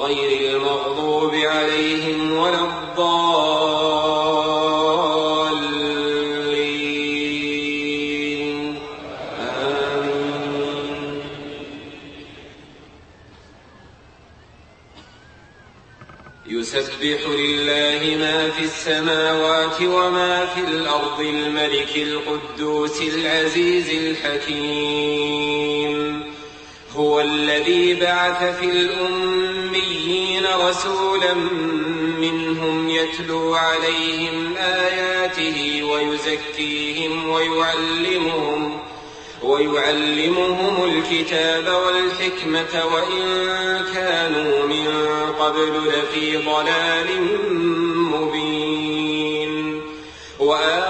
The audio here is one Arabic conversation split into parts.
غير المغضوب عليهم ولا الضالين. آمين. يسبح لله ما في السماوات وما في الأرض الملك القدوس العزيز الحكيم. هو الذي بعث في الأميين رسولا منهم يتلو عليهم آياته ويزكيهم ويعلمهم ويعلمهم الكتاب والحكمة وإن كانوا من قبل لفي ضلال مبين. وآخرين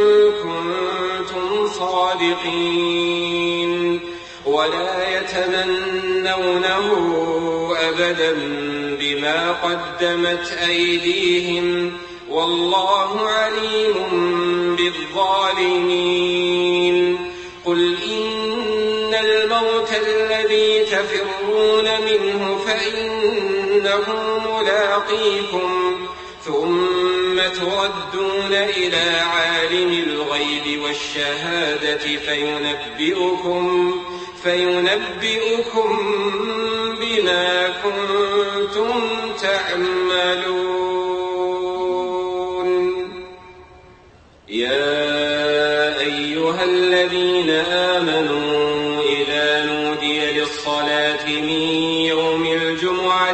كنتم صادقين ولا يتمنونه أبدا بما قدمت أيديهم والله عليم بالظالمين قل إن الموت الذي تفرون منه فإنه ملاقيكم ثم تردون إلى عالم الغيب والشهادة فينبئكم فينبئكم بما كنتم تعملون. يا أيها الذين آمنوا إذا نودي للصلاة من